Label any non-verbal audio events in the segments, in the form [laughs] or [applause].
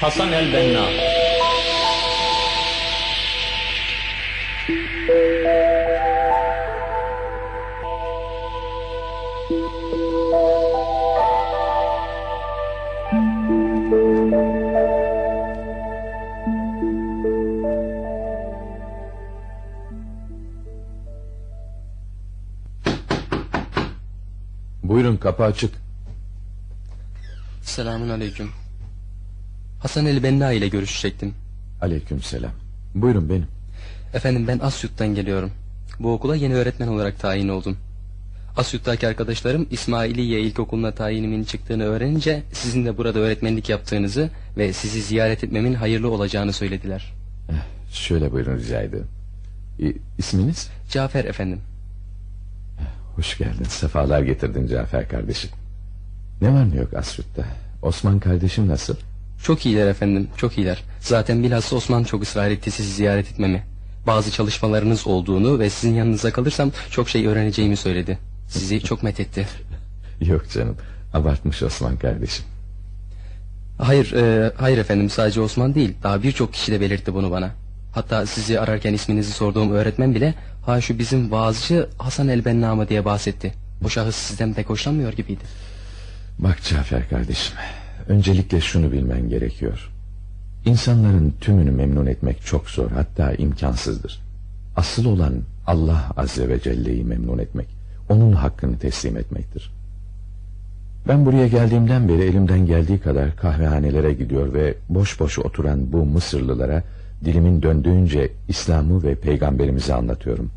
Hasan el-Benna Buyurun kapı açık. Selamun aleyküm. Hasan el Benna ile görüşecektim. Aleykümselam. Buyurun benim. Efendim ben Asyut'tan geliyorum. Bu okula yeni öğretmen olarak tayin oldum. Asyut'taki arkadaşlarım İsmailiye İlkokulu'na tayinimin çıktığını öğrenince sizin de burada öğretmenlik yaptığınızı ve sizi ziyaret etmemin hayırlı olacağını söylediler. Eh, Şöyle buyurun rica ederim. İ- İsminiz? Cafer efendim. Hoş geldin. Sefalar getirdin Cafer kardeşim. Ne var ne yok Asyut'ta? Osman kardeşim nasıl? Çok iyiler efendim, çok iyiler. Zaten bilhassa Osman çok ısrar etti sizi ziyaret etmemi. Bazı çalışmalarınız olduğunu ve sizin yanınıza kalırsam çok şey öğreneceğimi söyledi. Sizi [laughs] çok methetti. Yok canım. Abartmış Osman kardeşim. Hayır, e, hayır efendim sadece Osman değil. Daha birçok kişi de belirtti bunu bana. Hatta sizi ararken isminizi sorduğum öğretmen bile ha şu bizim vaazcı Hasan el-Benna mı diye bahsetti. Bu şahıs sizden pek hoşlanmıyor gibiydi. Bak Cafer kardeşim. Öncelikle şunu bilmen gerekiyor. İnsanların tümünü memnun etmek çok zor hatta imkansızdır. Asıl olan Allah Azze ve Celle'yi memnun etmek. Onun hakkını teslim etmektir. Ben buraya geldiğimden beri elimden geldiği kadar kahvehanelere gidiyor ve boş boş oturan bu Mısırlılara dilimin döndüğünce İslam'ı ve peygamberimizi anlatıyorum.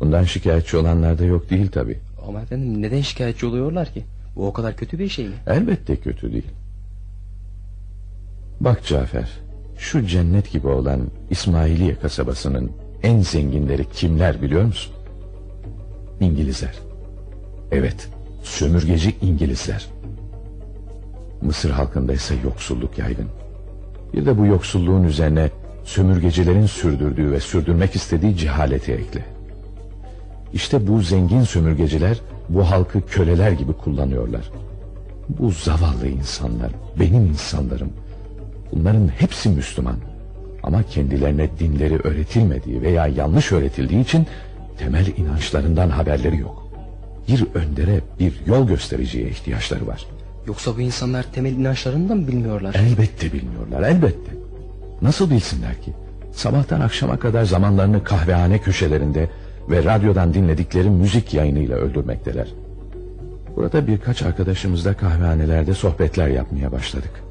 Bundan şikayetçi olanlar da yok değil tabi. Ama efendim neden şikayetçi oluyorlar ki? Bu o kadar kötü bir şey mi? Elbette kötü değil. Bak Cafer, şu cennet gibi olan İsmailiye kasabasının en zenginleri kimler biliyor musun? İngilizler. Evet, sömürgeci İngilizler. Mısır halkında ise yoksulluk yaygın. Bir de bu yoksulluğun üzerine sömürgecilerin sürdürdüğü ve sürdürmek istediği cehaleti ekle. İşte bu zengin sömürgeciler bu halkı köleler gibi kullanıyorlar. Bu zavallı insanlar, benim insanlarım. Bunların hepsi Müslüman. Ama kendilerine dinleri öğretilmediği veya yanlış öğretildiği için temel inançlarından haberleri yok. Bir öndere, bir yol göstericiye ihtiyaçları var. Yoksa bu insanlar temel inançlarını da mı bilmiyorlar? Elbette bilmiyorlar, elbette. Nasıl bilsinler ki? Sabahtan akşama kadar zamanlarını kahvehane köşelerinde ve radyodan dinledikleri müzik yayınıyla öldürmekteler. Burada birkaç arkadaşımızla kahvehanelerde sohbetler yapmaya başladık.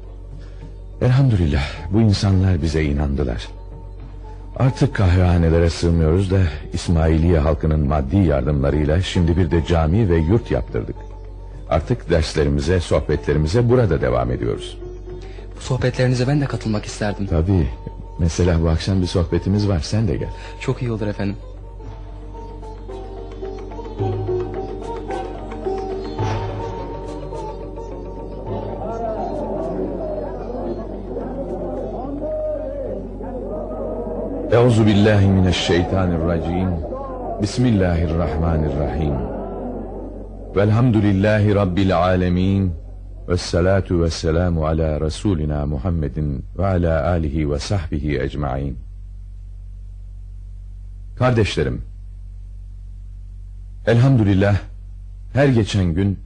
Elhamdülillah bu insanlar bize inandılar. Artık kahvehanelere sığmıyoruz da İsmailiye halkının maddi yardımlarıyla şimdi bir de cami ve yurt yaptırdık. Artık derslerimize, sohbetlerimize burada devam ediyoruz. Bu sohbetlerinize ben de katılmak isterdim. Tabii. Mesela bu akşam bir sohbetimiz var. Sen de gel. Çok iyi olur efendim. Euzu billahi mineşşeytanirracim. Bismillahirrahmanirrahim. Velhamdülillahi rabbil alamin. Vessalatu vesselamu ala Resulina Muhammedin ve ala alihi ve sahbihi ecmaîn. Kardeşlerim, elhamdülillah her geçen gün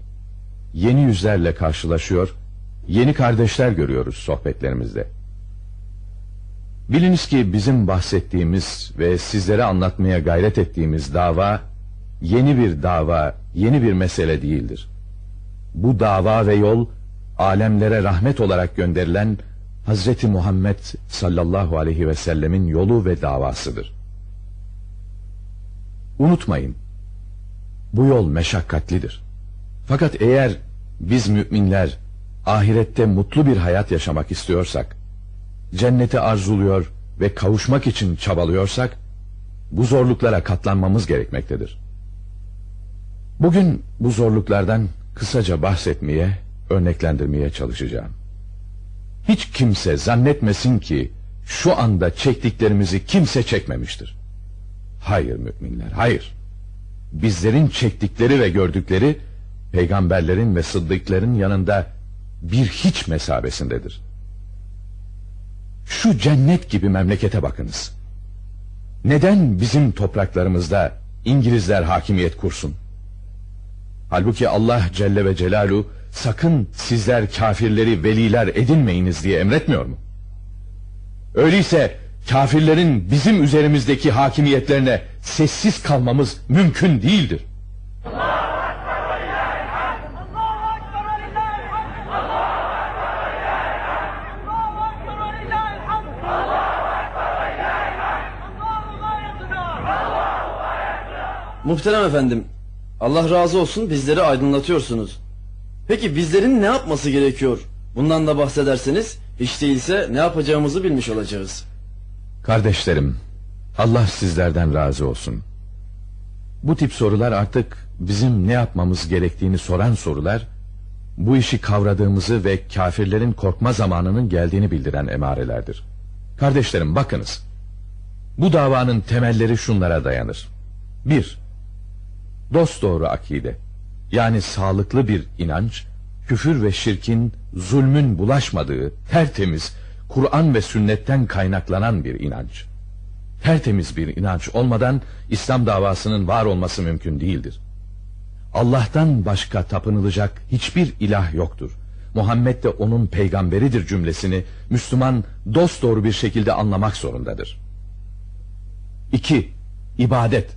yeni yüzlerle karşılaşıyor, yeni kardeşler görüyoruz sohbetlerimizde. Biliniz ki bizim bahsettiğimiz ve sizlere anlatmaya gayret ettiğimiz dava yeni bir dava, yeni bir mesele değildir. Bu dava ve yol alemlere rahmet olarak gönderilen Hazreti Muhammed sallallahu aleyhi ve sellemin yolu ve davasıdır. Unutmayın, bu yol meşakkatlidir. Fakat eğer biz müminler ahirette mutlu bir hayat yaşamak istiyorsak, cenneti arzuluyor ve kavuşmak için çabalıyorsak, bu zorluklara katlanmamız gerekmektedir. Bugün bu zorluklardan kısaca bahsetmeye, örneklendirmeye çalışacağım. Hiç kimse zannetmesin ki şu anda çektiklerimizi kimse çekmemiştir. Hayır müminler, hayır. Bizlerin çektikleri ve gördükleri peygamberlerin ve sıddıkların yanında bir hiç mesabesindedir. Şu cennet gibi memlekete bakınız. Neden bizim topraklarımızda İngilizler hakimiyet kursun? Halbuki Allah Celle ve Celalu sakın sizler kafirleri veliler edinmeyiniz diye emretmiyor mu? Öyleyse kafirlerin bizim üzerimizdeki hakimiyetlerine sessiz kalmamız mümkün değildir. Muhterem efendim, Allah razı olsun bizleri aydınlatıyorsunuz. Peki bizlerin ne yapması gerekiyor? Bundan da bahsederseniz hiç değilse ne yapacağımızı bilmiş olacağız. Kardeşlerim, Allah sizlerden razı olsun. Bu tip sorular artık bizim ne yapmamız gerektiğini soran sorular, bu işi kavradığımızı ve kafirlerin korkma zamanının geldiğini bildiren emarelerdir. Kardeşlerim bakınız, bu davanın temelleri şunlara dayanır. 1. Dosdoğru akide, yani sağlıklı bir inanç, küfür ve şirkin, zulmün bulaşmadığı, tertemiz, Kur'an ve sünnetten kaynaklanan bir inanç. Tertemiz bir inanç olmadan İslam davasının var olması mümkün değildir. Allah'tan başka tapınılacak hiçbir ilah yoktur. Muhammed de onun peygamberidir cümlesini Müslüman dosdoğru bir şekilde anlamak zorundadır. 2. İbadet.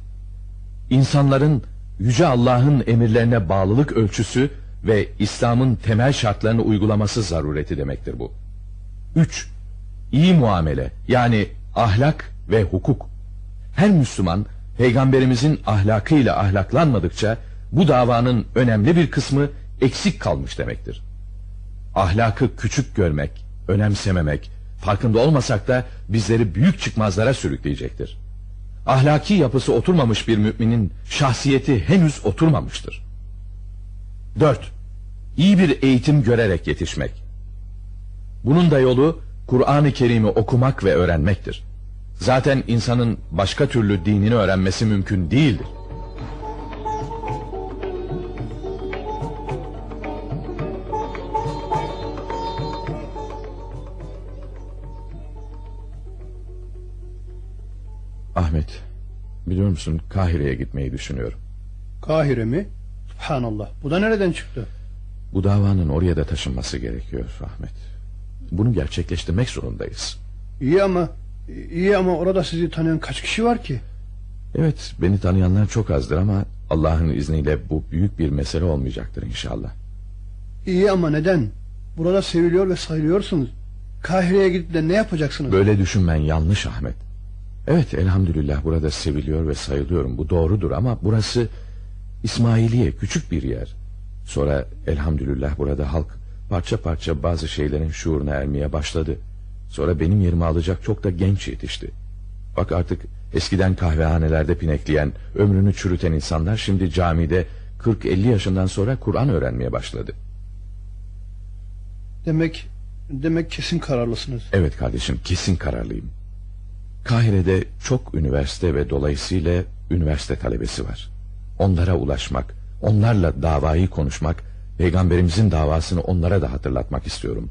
İnsanların Yüce Allah'ın emirlerine bağlılık ölçüsü ve İslam'ın temel şartlarını uygulaması zarureti demektir bu. 3. İyi muamele yani ahlak ve hukuk. Her Müslüman peygamberimizin ahlakıyla ahlaklanmadıkça bu davanın önemli bir kısmı eksik kalmış demektir. Ahlakı küçük görmek, önemsememek, farkında olmasak da bizleri büyük çıkmazlara sürükleyecektir. Ahlaki yapısı oturmamış bir müminin şahsiyeti henüz oturmamıştır. 4. İyi bir eğitim görerek yetişmek. Bunun da yolu Kur'an-ı Kerim'i okumak ve öğrenmektir. Zaten insanın başka türlü dinini öğrenmesi mümkün değildir. Ahmet, biliyor musun Kahire'ye gitmeyi düşünüyorum. Kahire mi? Subhanallah. Bu da nereden çıktı? Bu davanın oraya da taşınması gerekiyor Ahmet. Bunu gerçekleştirmek zorundayız. İyi ama iyi ama orada sizi tanıyan kaç kişi var ki? Evet, beni tanıyanlar çok azdır ama Allah'ın izniyle bu büyük bir mesele olmayacaktır inşallah. İyi ama neden? Burada seviliyor ve sayılıyorsunuz. Kahire'ye gidip de ne yapacaksınız? Böyle düşünmen yanlış Ahmet. Evet elhamdülillah burada seviliyor ve sayılıyorum bu doğrudur ama burası İsmailiye küçük bir yer. Sonra elhamdülillah burada halk parça parça bazı şeylerin şuuruna ermeye başladı. Sonra benim yerimi alacak çok da genç yetişti. Bak artık eskiden kahvehanelerde pinekleyen, ömrünü çürüten insanlar şimdi camide 40-50 yaşından sonra Kur'an öğrenmeye başladı. Demek demek kesin kararlısınız. Evet kardeşim kesin kararlıyım. Kahire'de çok üniversite ve dolayısıyla üniversite talebesi var. Onlara ulaşmak, onlarla davayı konuşmak, peygamberimizin davasını onlara da hatırlatmak istiyorum.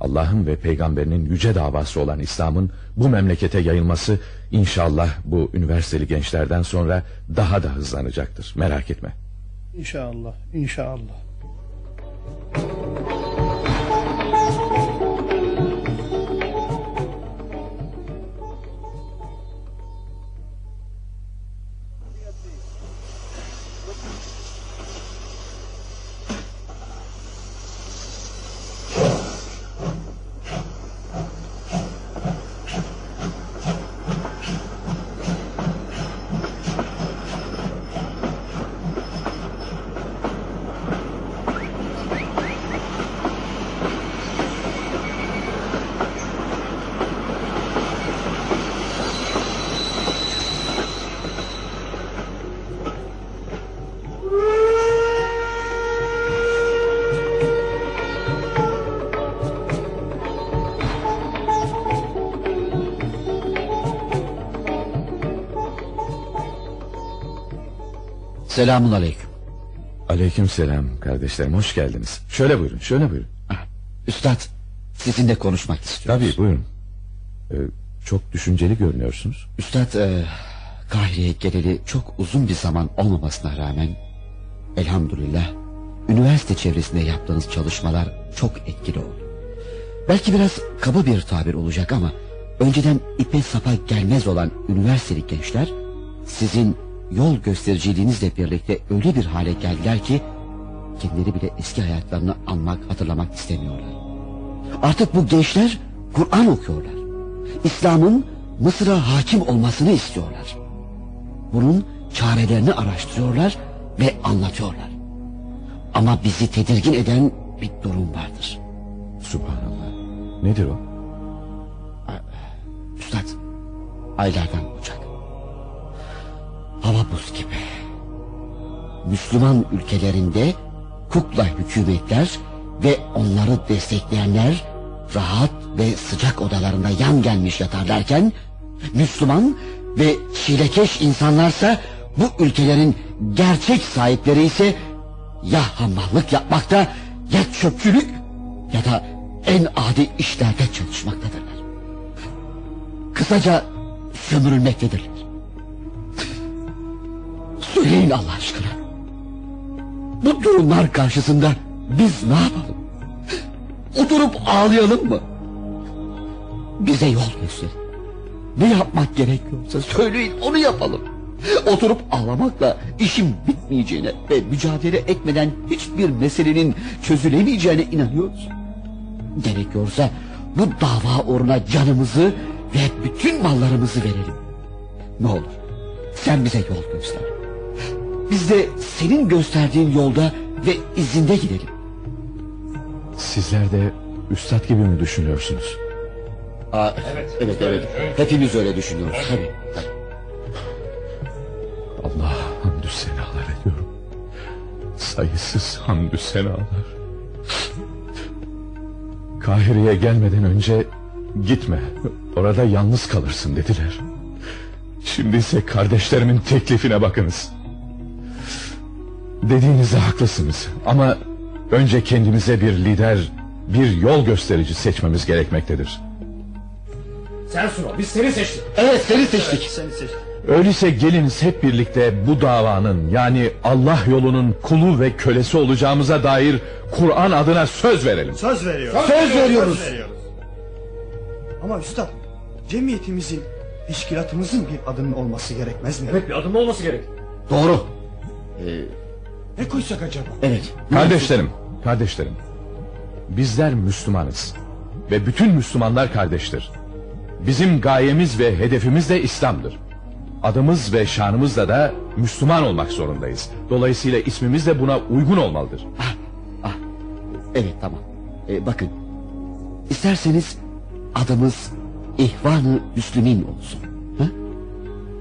Allah'ın ve peygamberinin yüce davası olan İslam'ın bu memlekete yayılması inşallah bu üniversiteli gençlerden sonra daha da hızlanacaktır. Merak etme. İnşallah, inşallah. Selamun aleyküm. Aleyküm selam kardeşlerim hoş geldiniz. Şöyle buyurun şöyle buyurun. Üstad sizinle konuşmak istiyoruz. Tabii buyurun. Ee, çok düşünceli görünüyorsunuz. Üstad e, Kahire'ye geleli çok uzun bir zaman olmamasına rağmen elhamdülillah üniversite çevresinde yaptığınız çalışmalar çok etkili oldu. Belki biraz kaba bir tabir olacak ama önceden ipe sapa gelmez olan üniversiteli gençler sizin yol göstericiliğinizle birlikte öyle bir hale geldiler ki kendileri bile eski hayatlarını anmak, hatırlamak istemiyorlar. Artık bu gençler Kur'an okuyorlar. İslam'ın Mısır'a hakim olmasını istiyorlar. Bunun çarelerini araştırıyorlar ve anlatıyorlar. Ama bizi tedirgin eden bir durum vardır. Subhanallah. Nedir o? Üstad, aylardan olacak. Hava buz gibi. Müslüman ülkelerinde kukla hükümetler ve onları destekleyenler rahat ve sıcak odalarında yan gelmiş yatarlarken Müslüman ve çilekeş insanlarsa bu ülkelerin gerçek sahipleri ise ya hamallık yapmakta ya çöpçülük ya da en adi işlerde çalışmaktadırlar. Kısaca sömürülmektedirler. Söyleyin Allah aşkına. Bu durumlar karşısında biz ne yapalım? Oturup ağlayalım mı? Bize yol gösterin. Ne yapmak gerekiyorsa söyleyin onu yapalım. Oturup ağlamakla işin bitmeyeceğine ve mücadele etmeden hiçbir meselenin çözülemeyeceğine inanıyoruz. Gerekiyorsa bu dava uğruna canımızı ve bütün mallarımızı verelim. Ne olur sen bize yol göster. Biz de senin gösterdiğin yolda ve izinde gidelim. Sizler de üstad gibi mi düşünüyorsunuz? Aa, evet, evet, evet. Hepimiz öyle düşünüyoruz. Tabii, tabii. Allah hamdü senalar ediyorum. Sayısız hamdü senalar. Kahire'ye gelmeden önce gitme. Orada yalnız kalırsın dediler. Şimdi ise kardeşlerimin teklifine bakınız. Dediğinizde haklısınız ama önce kendimize bir lider, bir yol gösterici seçmemiz gerekmektedir. Sen Suro biz seni seçtik. Evet seni seçtik. Seni seçtim. Öyleyse geliniz hep birlikte bu davanın yani Allah yolunun kulu ve kölesi olacağımıza dair Kur'an adına söz verelim. Söz veriyoruz. Söz veriyoruz. Söz veriyoruz. Ama üstad cemiyetimizin teşkilatımızın bir adının olması gerekmez mi? Evet bir adının olması gerek. Doğru. Ne koysak acaba? Evet. Kardeşlerim, kardeşlerim. Bizler Müslümanız ve bütün Müslümanlar kardeştir. Bizim gayemiz ve hedefimiz de İslam'dır. Adımız ve şanımızla da Müslüman olmak zorundayız. Dolayısıyla ismimiz de buna uygun olmalıdır. Evet tamam. Ee, bakın. İsterseniz adımız İhvan-ı Müslümin olsun. Ha?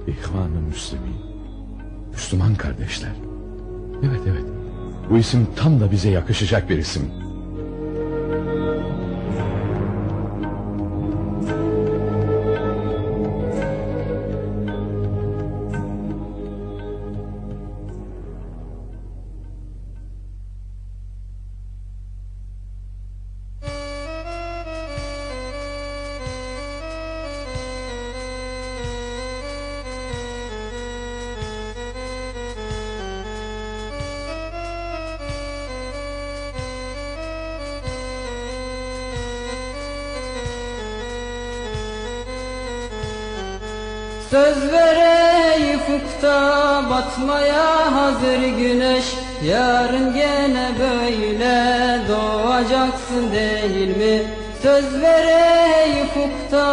İhvan-ı Müslümin. Müslüman kardeşler. Evet evet. Bu isim tam da bize yakışacak bir isim. Söz vere ufukta batmaya hazır güneş Yarın gene böyle doğacaksın değil mi? Söz vere ufukta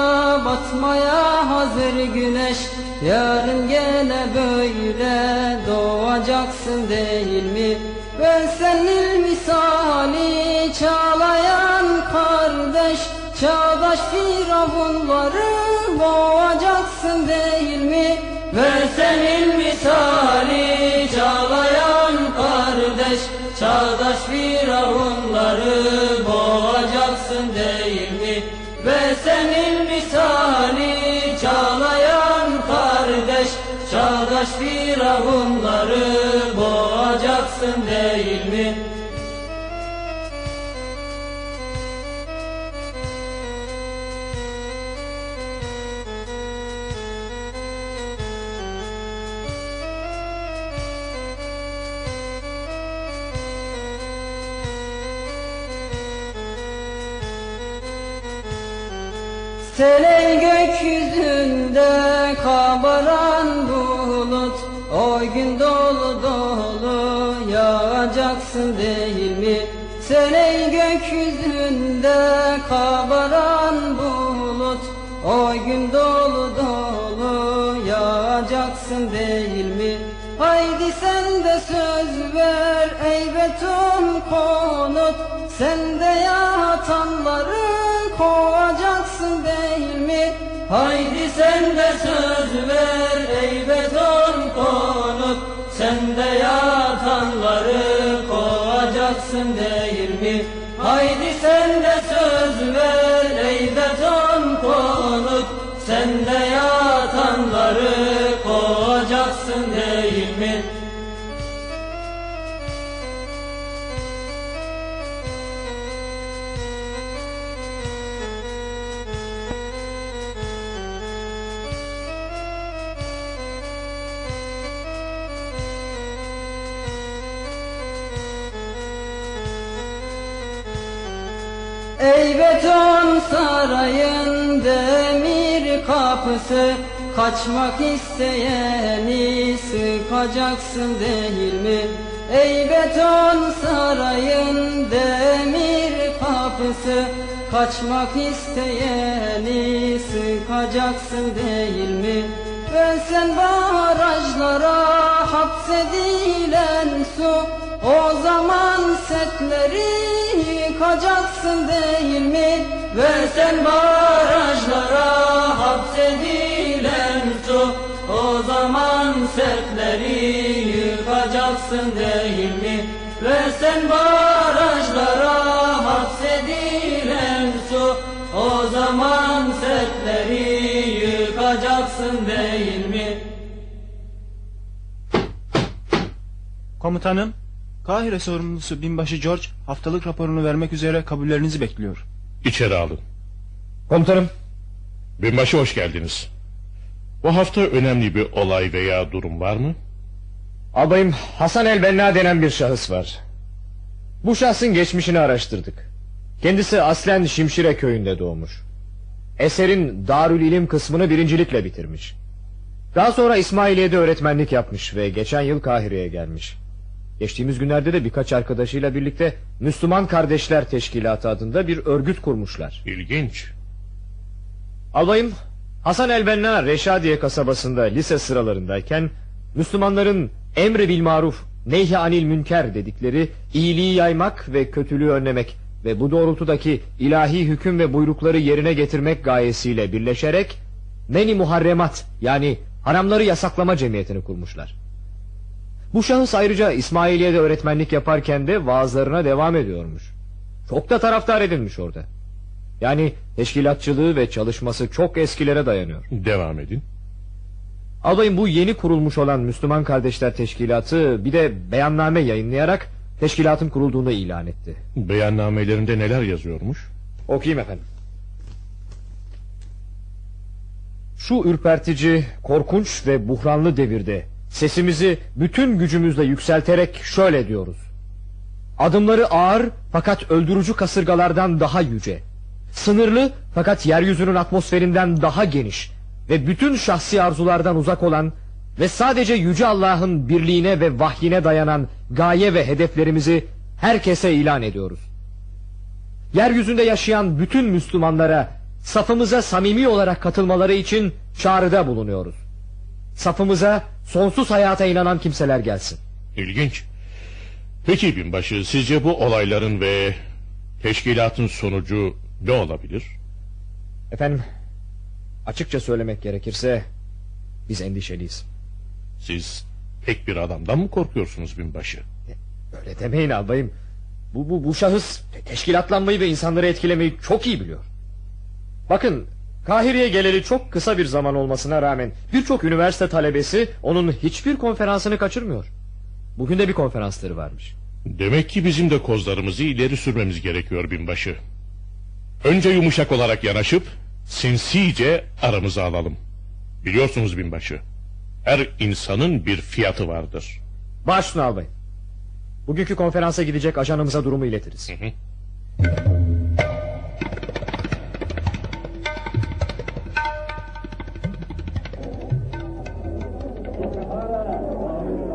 batmaya hazır güneş Yarın gene böyle doğacaksın değil mi? Ben senin misali çağlayan kardeş Çağdaş firavunları boğacaksın değil mi? Ver senin misali çağlayan kardeş Çağdaş firavunları boğacaksın değil mi? Ver senin misali çağlayan kardeş Çağdaş firavunları boğacaksın değil mi? Sen ey gökyüzünde kabaran bulut O gün dolu dolu yağacaksın değil mi? Sen ey gökyüzünde kabaran bulut O gün dolu dolu yağacaksın değil mi? Haydi sen de söz ver ey beton konut Sen de yatanları Haydi sen de söz ver ey beton konut Sen de yatanları kovacaksın değil mi? Haydi Ey beton sarayın demir kapısı Kaçmak isteyeni sıkacaksın değil mi? Ey beton sarayın demir kapısı Kaçmak isteyeni sıkacaksın değil mi? Ve sen barajlara hapsedilen su O zaman setleri yıkacaksın değil mi? Ve sen barajlara hapsedilen su O zaman setleri yıkacaksın değil mi? Ve sen barajlara hapsedilen su O zaman setleri yıkacaksın değil mi? Komutanım, Kahire sorumlusu binbaşı George haftalık raporunu vermek üzere kabullerinizi bekliyor. İçeri alın. Komutanım. Binbaşı hoş geldiniz. Bu hafta önemli bir olay veya durum var mı? Albayım Hasan el Benna denen bir şahıs var. Bu şahsın geçmişini araştırdık. Kendisi aslen Şimşire köyünde doğmuş. Eserin Darül İlim kısmını birincilikle bitirmiş. Daha sonra İsmailiye'de öğretmenlik yapmış ve geçen yıl Kahire'ye gelmiş. Geçtiğimiz günlerde de birkaç arkadaşıyla birlikte Müslüman Kardeşler Teşkilatı adında bir örgüt kurmuşlar. İlginç. Albayım Hasan el-Benna Reşadiye kasabasında lise sıralarındayken Müslümanların emri bil maruf neyhi anil münker dedikleri iyiliği yaymak ve kötülüğü önlemek ve bu doğrultudaki ilahi hüküm ve buyrukları yerine getirmek gayesiyle birleşerek Meni Muharremat yani haramları yasaklama cemiyetini kurmuşlar. Bu şahıs ayrıca İsmailiye'de öğretmenlik yaparken de vaazlarına devam ediyormuş. Çok da taraftar edilmiş orada. Yani teşkilatçılığı ve çalışması çok eskilere dayanıyor. Devam edin. Albayım bu yeni kurulmuş olan Müslüman Kardeşler Teşkilatı bir de beyanname yayınlayarak teşkilatın kurulduğunu ilan etti. Beyannamelerinde neler yazıyormuş? Okuyayım efendim. Şu ürpertici, korkunç ve buhranlı devirde sesimizi bütün gücümüzle yükselterek şöyle diyoruz. Adımları ağır fakat öldürücü kasırgalardan daha yüce. Sınırlı fakat yeryüzünün atmosferinden daha geniş ve bütün şahsi arzulardan uzak olan ve sadece yüce Allah'ın birliğine ve vahyine dayanan gaye ve hedeflerimizi herkese ilan ediyoruz. Yeryüzünde yaşayan bütün Müslümanlara safımıza samimi olarak katılmaları için çağrıda bulunuyoruz. Safımıza sonsuz hayata inanan kimseler gelsin. İlginç. Peki binbaşı sizce bu olayların ve teşkilatın sonucu ne olabilir? Efendim, açıkça söylemek gerekirse biz endişeliyiz. Siz tek bir adamdan mı korkuyorsunuz binbaşı? Öyle demeyin albayım. Bu, bu, bu şahıs te- teşkilatlanmayı ve insanları etkilemeyi çok iyi biliyor. Bakın Kahire'ye geleli çok kısa bir zaman olmasına rağmen birçok üniversite talebesi onun hiçbir konferansını kaçırmıyor. Bugün de bir konferansları varmış. Demek ki bizim de kozlarımızı ileri sürmemiz gerekiyor binbaşı. Önce yumuşak olarak yanaşıp sinsice aramıza alalım. Biliyorsunuz binbaşı. Her insanın bir fiyatı vardır. Başüstüne albayım. Bugünkü konferansa gidecek ajanımıza durumu iletiriz.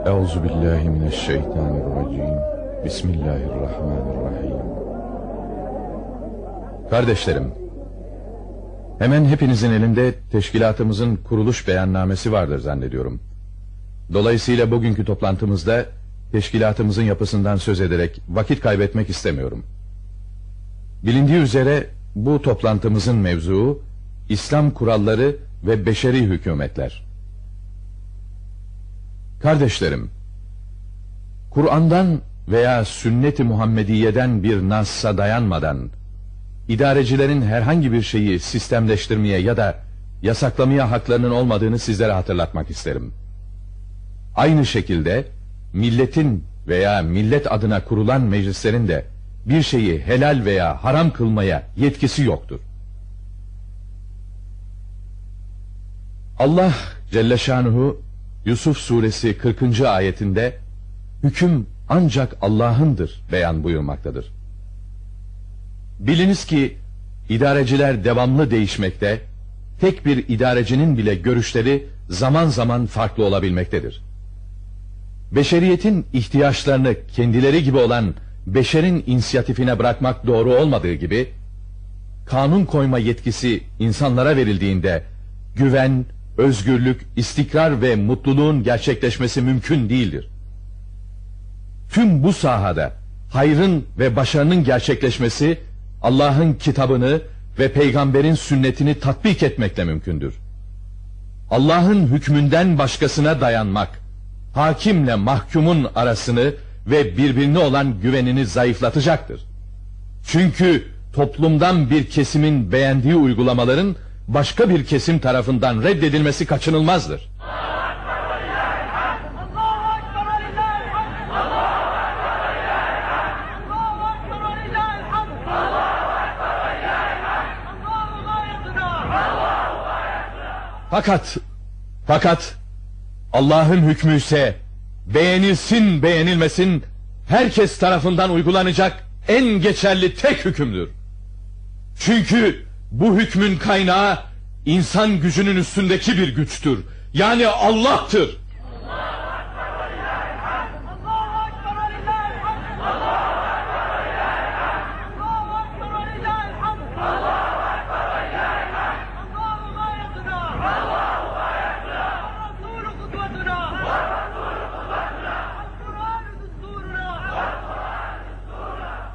Euzu billahi mineşşeytanirracim. Bismillahirrahmanirrahim. Kardeşlerim, hemen hepinizin elinde teşkilatımızın kuruluş beyannamesi vardır zannediyorum. Dolayısıyla bugünkü toplantımızda teşkilatımızın yapısından söz ederek vakit kaybetmek istemiyorum. Bilindiği üzere bu toplantımızın mevzuu İslam kuralları ve beşeri hükümetler. Kardeşlerim, Kur'an'dan veya sünnet-i Muhammediye'den bir nassa dayanmadan idarecilerin herhangi bir şeyi sistemleştirmeye ya da yasaklamaya haklarının olmadığını sizlere hatırlatmak isterim. Aynı şekilde milletin veya millet adına kurulan meclislerin de bir şeyi helal veya haram kılmaya yetkisi yoktur. Allah Celle Şanuhu Yusuf suresi 40. ayetinde hüküm ancak Allah'ındır beyan buyurmaktadır. Biliniz ki idareciler devamlı değişmekte, tek bir idarecinin bile görüşleri zaman zaman farklı olabilmektedir. Beşeriyetin ihtiyaçlarını kendileri gibi olan beşerin inisiyatifine bırakmak doğru olmadığı gibi, kanun koyma yetkisi insanlara verildiğinde güven, özgürlük, istikrar ve mutluluğun gerçekleşmesi mümkün değildir. Tüm bu sahada hayrın ve başarının gerçekleşmesi Allah'ın kitabını ve peygamberin sünnetini tatbik etmekle mümkündür. Allah'ın hükmünden başkasına dayanmak, hakimle mahkumun arasını ve birbirine olan güvenini zayıflatacaktır. Çünkü toplumdan bir kesimin beğendiği uygulamaların başka bir kesim tarafından reddedilmesi kaçınılmazdır. Fakat, fakat Allah'ın hükmü ise beğenilsin beğenilmesin herkes tarafından uygulanacak en geçerli tek hükümdür. Çünkü bu hükmün kaynağı insan gücünün üstündeki bir güçtür. Yani Allah'tır.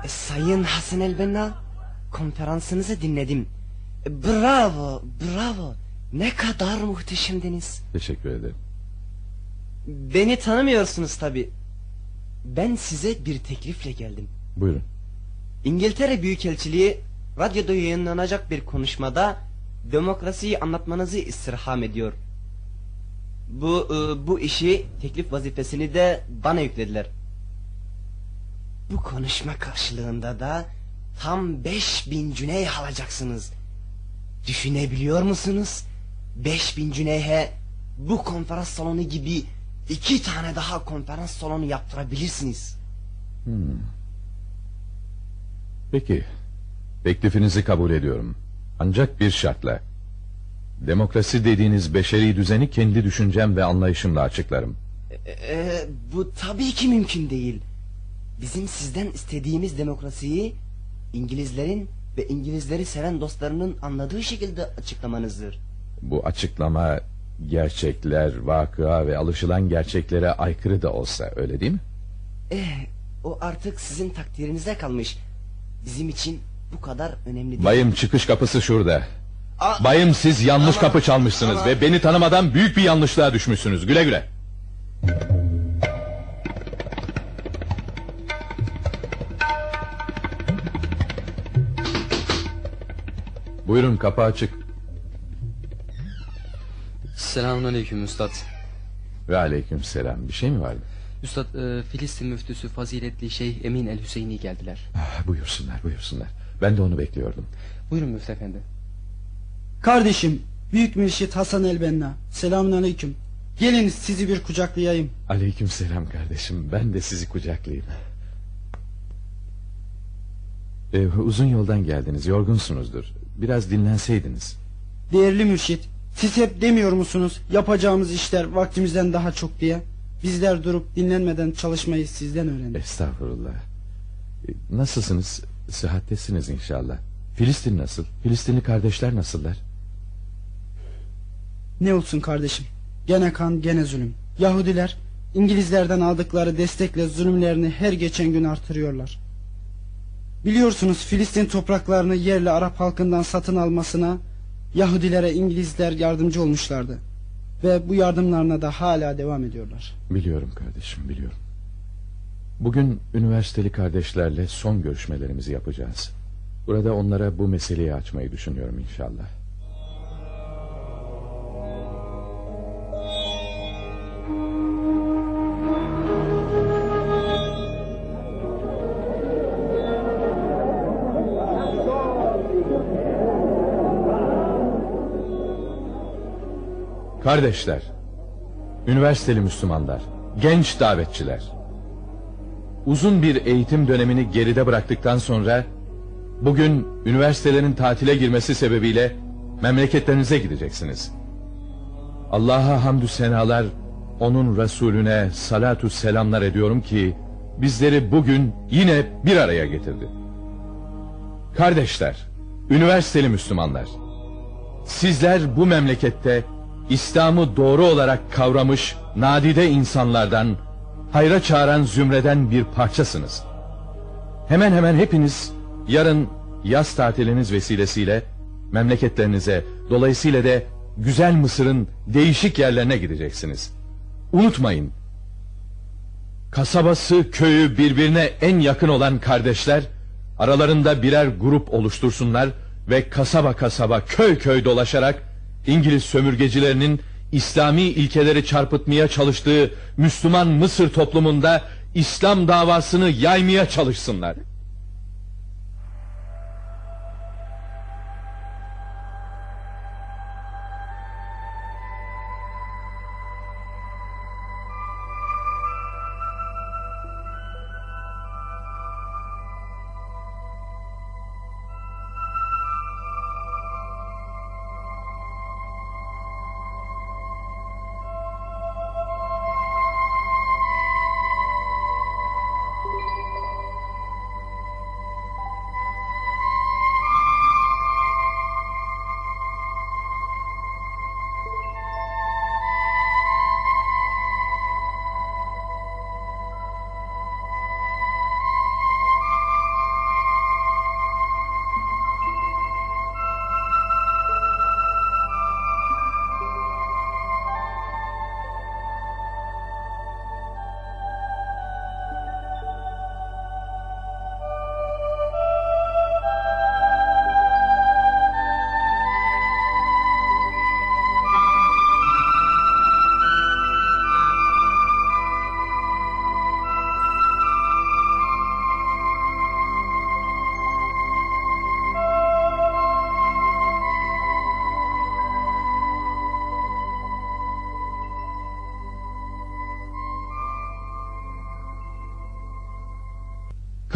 E, Sayın Hasan Elbenna, konferansınızı dinledim. Bravo, bravo. Ne kadar muhteşemdiniz. Teşekkür ederim. Beni tanımıyorsunuz tabi. Ben size bir teklifle geldim. Buyurun. İngiltere Büyükelçiliği radyoda yayınlanacak bir konuşmada demokrasiyi anlatmanızı istirham ediyor. Bu e, bu işi teklif vazifesini de bana yüklediler. Bu konuşma karşılığında da tam 5000 cüneyh alacaksınız. Düşünebiliyor musunuz? 5000 cüneyhe bu konferans salonu gibi iki tane daha konferans salonu yaptırabilirsiniz. Hmm. Peki, teklifinizi kabul ediyorum. Ancak bir şartla. Demokrasi dediğiniz beşeri düzeni kendi düşüncem ve anlayışımla açıklarım. E, e, bu tabii ki mümkün değil. Bizim sizden istediğimiz demokrasiyi İngilizlerin ve İngilizleri seven dostlarının anladığı şekilde açıklamanızdır. Bu açıklama gerçekler, vakıa ve alışılan gerçeklere aykırı da olsa öyle değil mi? Eh, o artık sizin takdirinize kalmış. Bizim için bu kadar önemli değil. Bayım çıkış kapısı şurada. A- Bayım siz yanlış Ama- kapı çalmışsınız ama- ve beni tanımadan büyük bir yanlışlığa düşmüşsünüz. Güle güle. Buyurun kapı açık. Selamünaleyküm üstad. Ve aleyküm selam. Bir şey mi vardı? Üstad e, Filistin müftüsü faziletli Şeyh Emin el Hüseyini geldiler. Ah, buyursunlar buyursunlar. Ben de onu bekliyordum. Buyurun müftü efendi. Kardeşim, Büyük Mürşit Hasan Elbenna. Selamun aleyküm. Gelin sizi bir kucaklayayım. Aleyküm selam kardeşim. Ben de sizi kucaklayayım. Ee, uzun yoldan geldiniz. Yorgunsunuzdur. Biraz dinlenseydiniz. Değerli Mürşit, siz hep demiyor musunuz yapacağımız işler vaktimizden daha çok diye? Bizler durup dinlenmeden çalışmayı sizden öğrendik. Estağfurullah. E, Nasılsınız? Sıhhattesiniz inşallah. Filistin nasıl? Filistinli kardeşler nasıllar? Ne olsun kardeşim? Gene kan gene zulüm. Yahudiler İngilizlerden aldıkları destekle zulümlerini her geçen gün artırıyorlar. Biliyorsunuz Filistin topraklarını yerli Arap halkından satın almasına Yahudilere İngilizler yardımcı olmuşlardı. Ve bu yardımlarına da hala devam ediyorlar. Biliyorum kardeşim biliyorum. Bugün üniversiteli kardeşlerle son görüşmelerimizi yapacağız. Burada onlara bu meseleyi açmayı düşünüyorum inşallah. Kardeşler, üniversiteli Müslümanlar, genç davetçiler. Uzun bir eğitim dönemini geride bıraktıktan sonra bugün üniversitelerin tatile girmesi sebebiyle memleketlerinize gideceksiniz. Allah'a hamdü senalar, onun Resulüne salatu selamlar ediyorum ki bizleri bugün yine bir araya getirdi. Kardeşler, üniversiteli Müslümanlar, sizler bu memlekette İslam'ı doğru olarak kavramış nadide insanlardan, hayra çağıran zümreden bir parçasınız. Hemen hemen hepiniz yarın yaz tatiliniz vesilesiyle memleketlerinize, dolayısıyla da güzel Mısır'ın değişik yerlerine gideceksiniz. Unutmayın, kasabası, köyü birbirine en yakın olan kardeşler, aralarında birer grup oluştursunlar ve kasaba kasaba, köy köy dolaşarak İngiliz sömürgecilerinin İslami ilkeleri çarpıtmaya çalıştığı Müslüman Mısır toplumunda İslam davasını yaymaya çalışsınlar.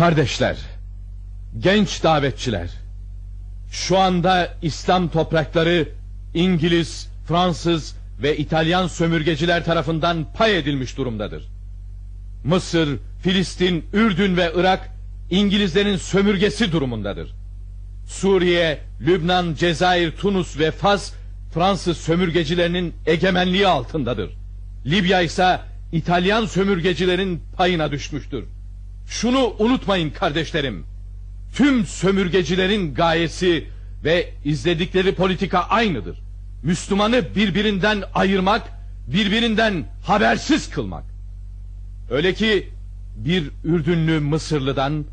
Kardeşler, genç davetçiler, şu anda İslam toprakları İngiliz, Fransız ve İtalyan sömürgeciler tarafından pay edilmiş durumdadır. Mısır, Filistin, Ürdün ve Irak İngilizlerin sömürgesi durumundadır. Suriye, Lübnan, Cezayir, Tunus ve Fas Fransız sömürgecilerinin egemenliği altındadır. Libya ise İtalyan sömürgecilerin payına düşmüştür. Şunu unutmayın kardeşlerim. Tüm sömürgecilerin gayesi ve izledikleri politika aynıdır. Müslümanı birbirinden ayırmak, birbirinden habersiz kılmak. Öyle ki bir Ürdünlü Mısırlı'dan,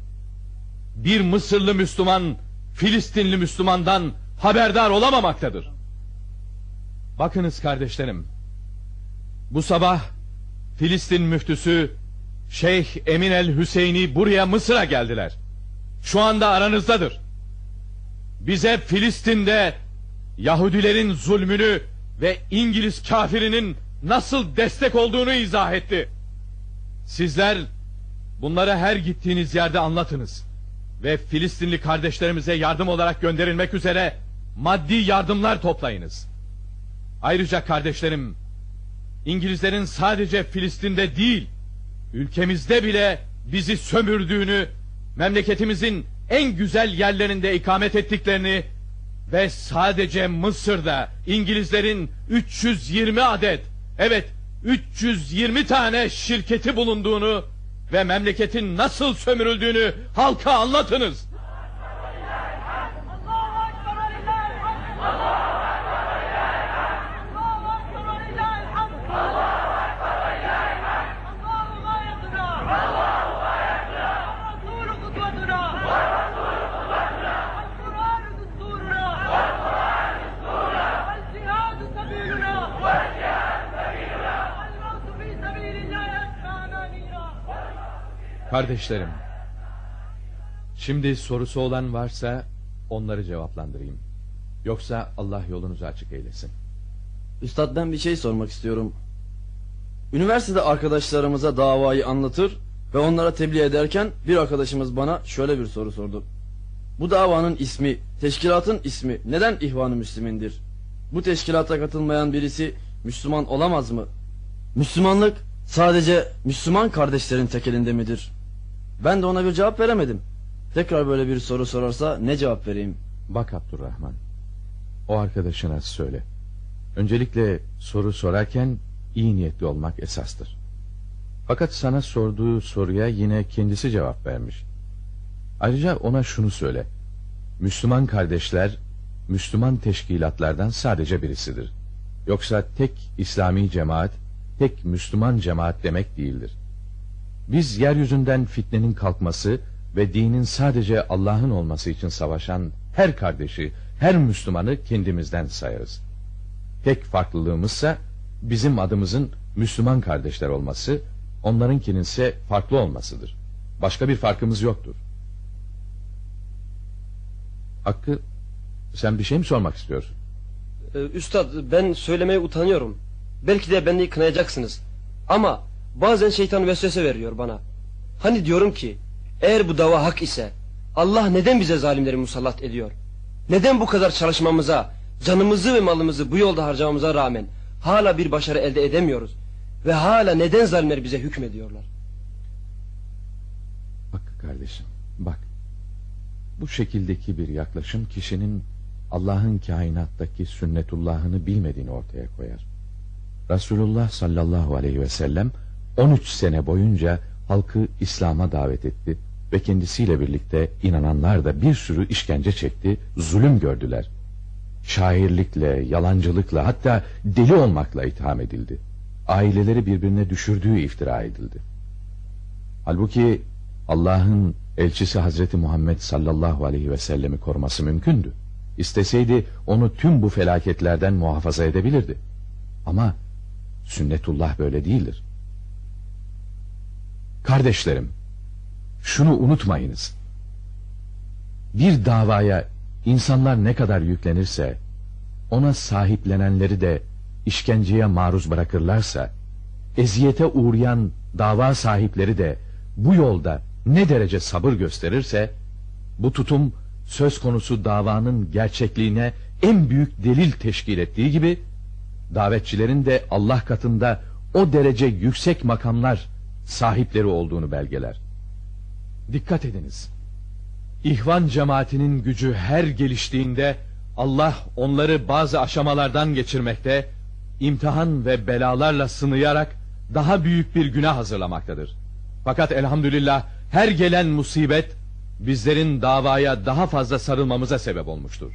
bir Mısırlı Müslüman, Filistinli Müslümandan haberdar olamamaktadır. Bakınız kardeşlerim, bu sabah Filistin müftüsü Şeyh Emin el Hüseyin'i buraya Mısır'a geldiler. Şu anda aranızdadır. Bize Filistin'de Yahudilerin zulmünü ve İngiliz kafirinin nasıl destek olduğunu izah etti. Sizler bunları her gittiğiniz yerde anlatınız. Ve Filistinli kardeşlerimize yardım olarak gönderilmek üzere maddi yardımlar toplayınız. Ayrıca kardeşlerim, İngilizlerin sadece Filistin'de değil, ülkemizde bile bizi sömürdüğünü, memleketimizin en güzel yerlerinde ikamet ettiklerini ve sadece Mısır'da İngilizlerin 320 adet, evet 320 tane şirketi bulunduğunu ve memleketin nasıl sömürüldüğünü halka anlatınız. Kardeşlerim, şimdi sorusu olan varsa onları cevaplandırayım. Yoksa Allah yolunuzu açık eylesin. Üstad ben bir şey sormak istiyorum. Üniversitede arkadaşlarımıza davayı anlatır ve onlara tebliğ ederken bir arkadaşımız bana şöyle bir soru sordu. Bu davanın ismi, teşkilatın ismi neden İhvan-ı Müslümindir? Bu teşkilata katılmayan birisi Müslüman olamaz mı? Müslümanlık sadece Müslüman kardeşlerin tek elinde midir? Ben de ona bir cevap veremedim. Tekrar böyle bir soru sorarsa ne cevap vereyim? Bak Abdurrahman, o arkadaşına söyle. Öncelikle soru sorarken iyi niyetli olmak esastır. Fakat sana sorduğu soruya yine kendisi cevap vermiş. Ayrıca ona şunu söyle. Müslüman kardeşler, Müslüman teşkilatlardan sadece birisidir. Yoksa tek İslami cemaat, tek Müslüman cemaat demek değildir. Biz yeryüzünden fitnenin kalkması ve dinin sadece Allah'ın olması için savaşan her kardeşi, her Müslümanı kendimizden sayarız. Tek farklılığımızsa bizim adımızın Müslüman kardeşler olması, onlarınkinin ise farklı olmasıdır. Başka bir farkımız yoktur. Hakkı, sen bir şey mi sormak istiyorsun? Ee, Üstad ben söylemeye utanıyorum. Belki de beni kınayacaksınız. Ama bazen şeytan vesvese veriyor bana. Hani diyorum ki eğer bu dava hak ise Allah neden bize zalimleri musallat ediyor? Neden bu kadar çalışmamıza, canımızı ve malımızı bu yolda harcamamıza rağmen hala bir başarı elde edemiyoruz? Ve hala neden zalimler bize hükmediyorlar? Bak kardeşim, bak. Bu şekildeki bir yaklaşım kişinin Allah'ın kainattaki sünnetullahını bilmediğini ortaya koyar. Resulullah sallallahu aleyhi ve sellem 13 sene boyunca halkı İslam'a davet etti ve kendisiyle birlikte inananlar da bir sürü işkence çekti, zulüm gördüler. Şairlikle, yalancılıkla hatta deli olmakla itham edildi. Aileleri birbirine düşürdüğü iftira edildi. Halbuki Allah'ın elçisi Hazreti Muhammed sallallahu aleyhi ve sellemi koruması mümkündü. İsteseydi onu tüm bu felaketlerden muhafaza edebilirdi. Ama sünnetullah böyle değildir. Kardeşlerim, şunu unutmayınız. Bir davaya insanlar ne kadar yüklenirse, ona sahiplenenleri de işkenceye maruz bırakırlarsa, eziyete uğrayan dava sahipleri de bu yolda ne derece sabır gösterirse, bu tutum söz konusu davanın gerçekliğine en büyük delil teşkil ettiği gibi, davetçilerin de Allah katında o derece yüksek makamlar sahipleri olduğunu belgeler. Dikkat ediniz. İhvan cemaatinin gücü her geliştiğinde Allah onları bazı aşamalardan geçirmekte, imtihan ve belalarla sınayarak daha büyük bir günah hazırlamaktadır. Fakat elhamdülillah her gelen musibet bizlerin davaya daha fazla sarılmamıza sebep olmuştur.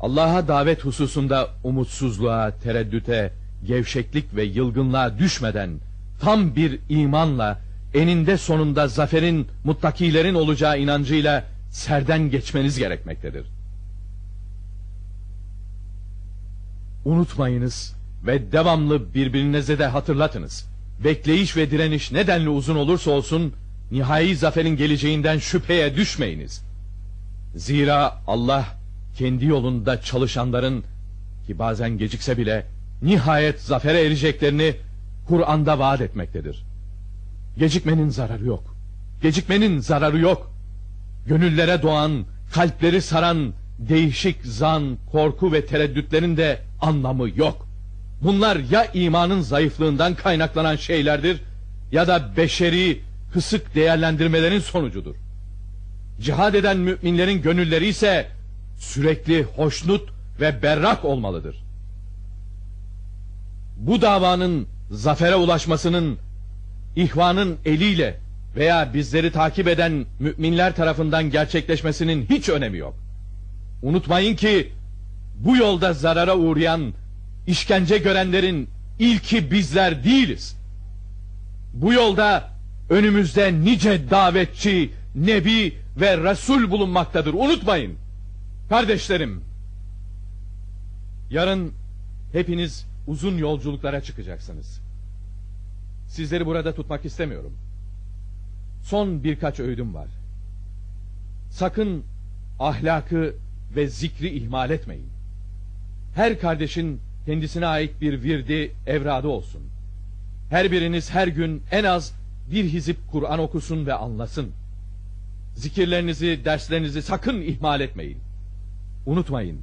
Allah'a davet hususunda umutsuzluğa, tereddüte, gevşeklik ve yılgınlığa düşmeden tam bir imanla eninde sonunda zaferin muttakilerin olacağı inancıyla serden geçmeniz gerekmektedir. Unutmayınız ve devamlı birbirinize de hatırlatınız. Bekleyiş ve direniş nedenli uzun olursa olsun nihai zaferin geleceğinden şüpheye düşmeyiniz. Zira Allah kendi yolunda çalışanların ki bazen gecikse bile nihayet zafere ereceklerini Kur'an'da vaat etmektedir. Gecikmenin zararı yok. Gecikmenin zararı yok. Gönüllere doğan, kalpleri saran değişik zan, korku ve tereddütlerin de anlamı yok. Bunlar ya imanın zayıflığından kaynaklanan şeylerdir ya da beşeri kısık değerlendirmelerin sonucudur. Cihad eden müminlerin gönülleri ise sürekli hoşnut ve berrak olmalıdır. Bu davanın zafere ulaşmasının ihvanın eliyle veya bizleri takip eden müminler tarafından gerçekleşmesinin hiç önemi yok. Unutmayın ki bu yolda zarara uğrayan, işkence görenlerin ilki bizler değiliz. Bu yolda önümüzde nice davetçi, nebi ve resul bulunmaktadır. Unutmayın. Kardeşlerim, yarın hepiniz uzun yolculuklara çıkacaksınız. Sizleri burada tutmak istemiyorum. Son birkaç öğüdüm var. Sakın ahlakı ve zikri ihmal etmeyin. Her kardeşin kendisine ait bir virdi, evradı olsun. Her biriniz her gün en az bir hizip Kur'an okusun ve anlasın. Zikirlerinizi, derslerinizi sakın ihmal etmeyin. Unutmayın,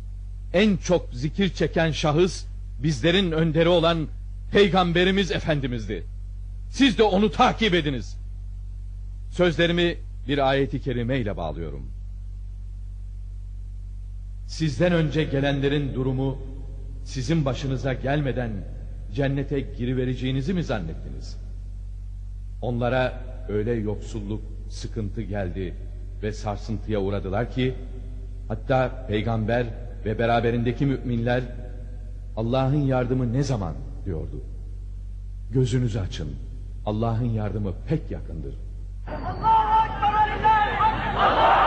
en çok zikir çeken şahıs bizlerin önderi olan Peygamberimiz Efendimiz'di. Siz de onu takip ediniz. Sözlerimi bir ayeti kerime ile bağlıyorum. Sizden önce gelenlerin durumu sizin başınıza gelmeden cennete girivereceğinizi mi zannettiniz? Onlara öyle yoksulluk, sıkıntı geldi ve sarsıntıya uğradılar ki hatta peygamber ve beraberindeki müminler Allah'ın yardımı ne zaman diyordu. Gözünüzü açın. Allah'ın yardımı pek yakındır. Kral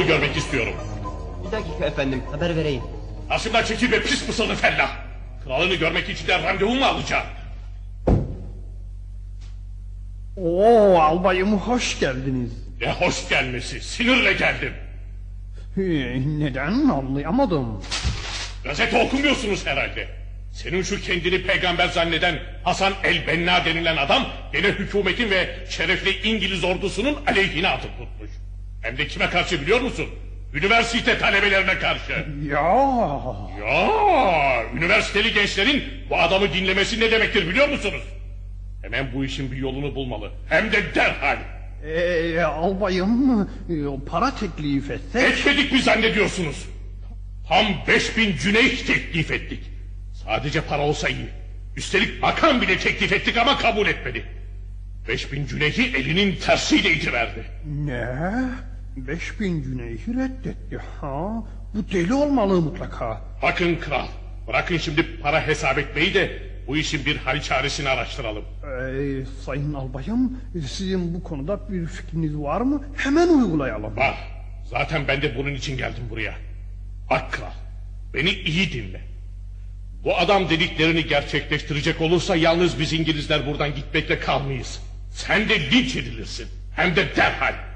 Faruk'u görmek istiyorum. Bir dakika efendim haber vereyim. Karşımdan çekil ve pis mısırlı fellah. Kralını görmek için de randevu mu alacağım? Oo albayım hoş geldiniz. Ne hoş gelmesi. Sinirle geldim. Ee, neden anlayamadım. Gazete okumuyorsunuz herhalde. Senin şu kendini peygamber zanneden Hasan el Benna denilen adam gene hükümetin ve şerefli İngiliz ordusunun aleyhine atıp tutmuş. Hem de kime karşı biliyor musun? Üniversite talebelerine karşı. Ya. Ya, üniversiteli gençlerin bu adamı dinlemesi ne demektir biliyor musunuz? Hemen bu işin bir yolunu bulmalı. Hem de derhal. Ee, albayım e, para teklif etsek. Etmedik mi zannediyorsunuz? Tam 5000 cüneyh teklif ettik. Sadece para olsa iyi. Üstelik makam bile teklif ettik ama kabul etmedi. 5000 cüneyhi elinin tersiyle itiverdi. Ne? 5000 cüneyhi reddetti ha? Bu deli olmalı mutlaka. Bakın kral, bırakın şimdi para hesap etmeyi de bu işin bir hal çaresini araştıralım. Ee, sayın albayım sizin bu konuda bir fikriniz var mı? Hemen uygulayalım. Var. Zaten ben de bunun için geldim buraya. Bak kral, beni iyi dinle. Bu adam dediklerini gerçekleştirecek olursa yalnız biz İngilizler buradan gitmekle kalmayız. Sen de linç edilirsin. Hem de derhal.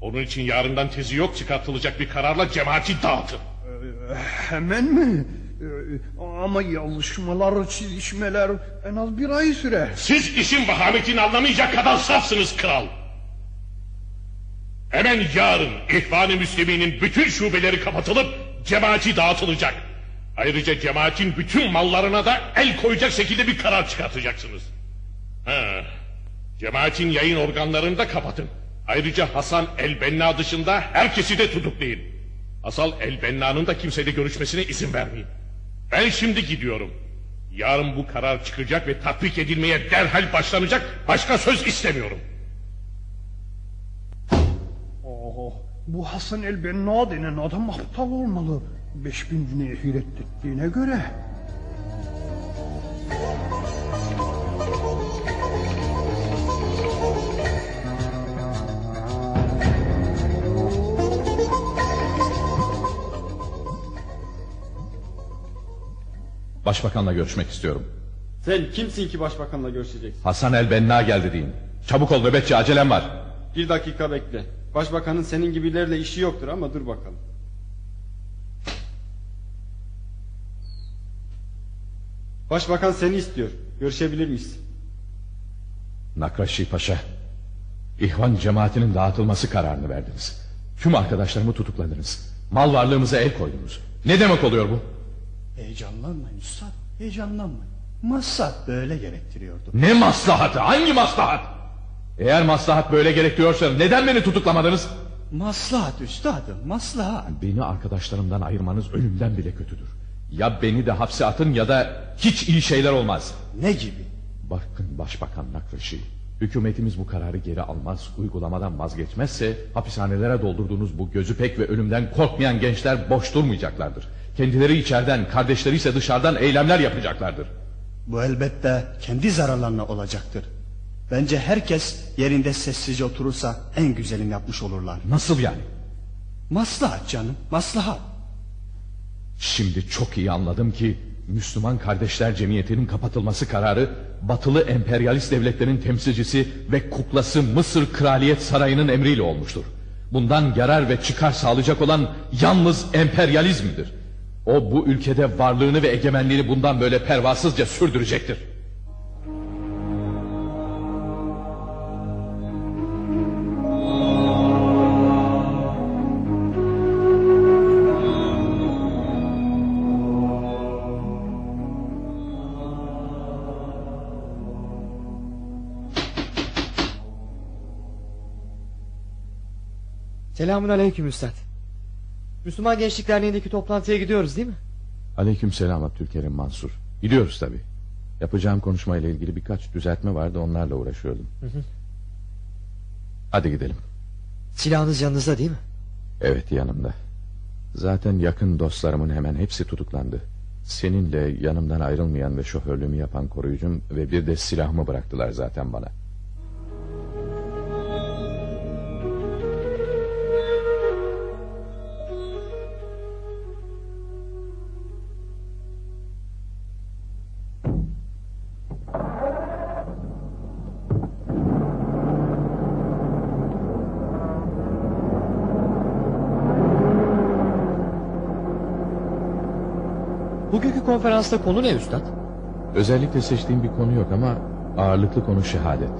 Onun için yarından tezi yok çıkartılacak bir kararla cemaati dağıtın. Ee, hemen mi? Ee, ama yazışmalar, çizişmeler en az bir ay sürer. Siz işin vahametini anlamayacak kadar safsınız kral. Hemen yarın İhvan-ı Müslümin'in bütün şubeleri kapatılıp cemaati dağıtılacak. Ayrıca cemaatin bütün mallarına da el koyacak şekilde bir karar çıkartacaksınız. Ha, cemaatin yayın organlarını da kapatın. Ayrıca Hasan el-Benna dışında herkesi de tutuklayın. Hasan el-Benna'nın da kimseyle görüşmesine izin vermeyin. Ben şimdi gidiyorum. Yarın bu karar çıkacak ve tatbik edilmeye derhal başlanacak. Başka söz istemiyorum. Oh, bu Hasan el Benna denen adam aptal olmalı. 5000 cüneyi reddettiğine göre. Başbakanla görüşmek istiyorum. Sen kimsin ki başbakanla görüşeceksin? Hasan el Benna geldi deyin. Çabuk ol nöbetçi acelem var. Bir dakika bekle. Başbakanın senin gibilerle işi yoktur ama dur bakalım. Başbakan seni istiyor. Görüşebilir miyiz? Nakraşi Paşa. İhvan cemaatinin dağıtılması kararını verdiniz. Tüm arkadaşlarımı tutukladınız. Mal varlığımıza el koydunuz. Ne demek oluyor bu? Heyecanlanmayın üstad. Heyecanlanmayın. Maslahat böyle gerektiriyordu. Ne maslahatı? Hangi maslahat? Eğer maslahat böyle gerektiriyorsa neden beni tutuklamadınız? Maslahat üstadım maslahat. Beni arkadaşlarımdan ayırmanız ölümden bile kötüdür. Ya beni de hapse atın ya da hiç iyi şeyler olmaz. Ne gibi? Bakın Başbakan Nakreşi. Hükümetimiz bu kararı geri almaz, uygulamadan vazgeçmezse hapishanelere doldurduğunuz bu gözü pek ve ölümden korkmayan gençler boş durmayacaklardır. Kendileri içeriden, kardeşleri ise dışarıdan eylemler yapacaklardır. Bu elbette kendi zararlarına olacaktır. Bence herkes yerinde sessizce oturursa en güzelini yapmış olurlar. Nasıl yani? Maslahat canım, maslahat. Şimdi çok iyi anladım ki Müslüman Kardeşler Cemiyeti'nin kapatılması kararı batılı emperyalist devletlerin temsilcisi ve kuklası Mısır Kraliyet Sarayı'nın emriyle olmuştur. Bundan yarar ve çıkar sağlayacak olan yalnız emperyalizmdir. O bu ülkede varlığını ve egemenliğini bundan böyle pervasızca sürdürecektir. Selamun aleyküm üstad. Müslüman Gençlik Derneği'ndeki toplantıya gidiyoruz değil mi? Aleyküm selam Abdülkerim Mansur. Gidiyoruz tabi. Yapacağım konuşmayla ilgili birkaç düzeltme vardı onlarla uğraşıyordum. Hı hı. Hadi gidelim. Silahınız yanınızda değil mi? Evet yanımda. Zaten yakın dostlarımın hemen hepsi tutuklandı. Seninle yanımdan ayrılmayan ve şoförlüğümü yapan koruyucum ve bir de silahımı bıraktılar zaten bana. Konferansta konu ne üstad? Özellikle seçtiğim bir konu yok ama ağırlıklı konu şehadet.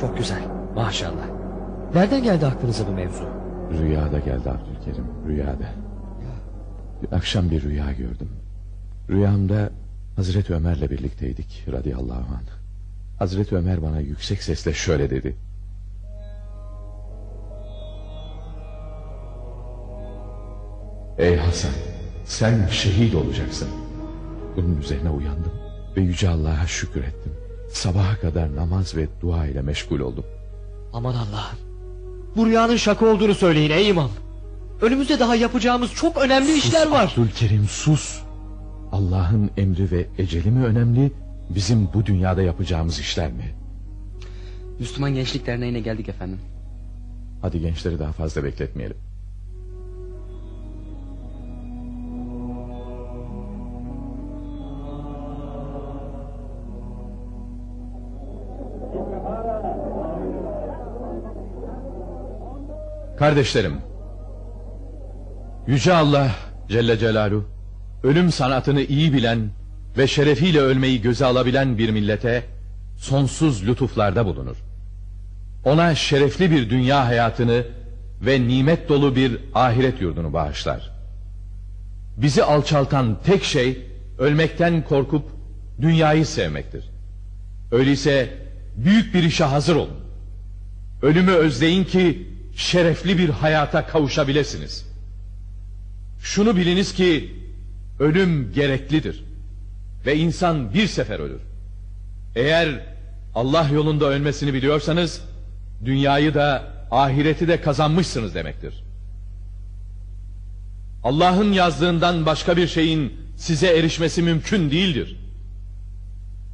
Çok güzel maşallah. Nereden geldi aklınıza bu mevzu? Rüyada geldi Abdülkerim rüyada. Bir akşam bir rüya gördüm. Rüyamda Hazreti Ömer'le birlikteydik radıyallahu anh. Hazreti Ömer bana yüksek sesle şöyle dedi. Ey Hasan sen şehit olacaksın. Bunun üzerine uyandım ve Yüce Allah'a şükür ettim. Sabaha kadar namaz ve dua ile meşgul oldum. Aman Allah'ım. Bu rüyanın şaka olduğunu söyleyin ey imam. Önümüzde daha yapacağımız çok önemli Sus işler var. Abdülkerim sus. Allah'ın emri ve eceli mi önemli, bizim bu dünyada yapacağımız işler mi? Müslüman Gençlik Derneği'ne geldik efendim. Hadi gençleri daha fazla bekletmeyelim. Kardeşlerim, Yüce Allah Celle Celaluhu, ölüm sanatını iyi bilen ve şerefiyle ölmeyi göze alabilen bir millete sonsuz lütuflarda bulunur. Ona şerefli bir dünya hayatını ve nimet dolu bir ahiret yurdunu bağışlar. Bizi alçaltan tek şey ölmekten korkup dünyayı sevmektir. Öyleyse büyük bir işe hazır olun. Ölümü özleyin ki şerefli bir hayata kavuşabilirsiniz. Şunu biliniz ki ölüm gereklidir ve insan bir sefer ölür. Eğer Allah yolunda ölmesini biliyorsanız dünyayı da ahireti de kazanmışsınız demektir. Allah'ın yazdığından başka bir şeyin size erişmesi mümkün değildir.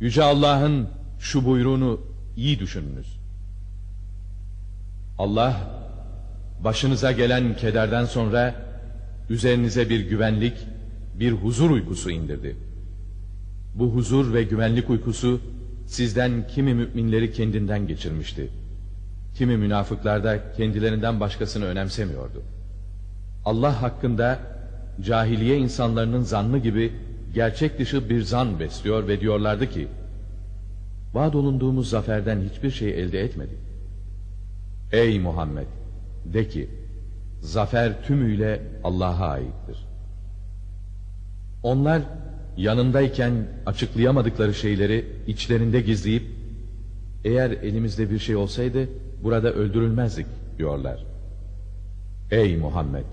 Yüce Allah'ın şu buyruğunu iyi düşününüz. Allah başınıza gelen kederden sonra üzerinize bir güvenlik, bir huzur uykusu indirdi. Bu huzur ve güvenlik uykusu sizden kimi müminleri kendinden geçirmişti. Kimi münafıklar da kendilerinden başkasını önemsemiyordu. Allah hakkında cahiliye insanlarının zannı gibi gerçek dışı bir zan besliyor ve diyorlardı ki vaad olunduğumuz zaferden hiçbir şey elde etmedik. Ey Muhammed de ki zafer tümüyle Allah'a aittir. Onlar yanındayken açıklayamadıkları şeyleri içlerinde gizleyip eğer elimizde bir şey olsaydı burada öldürülmezdik diyorlar. Ey Muhammed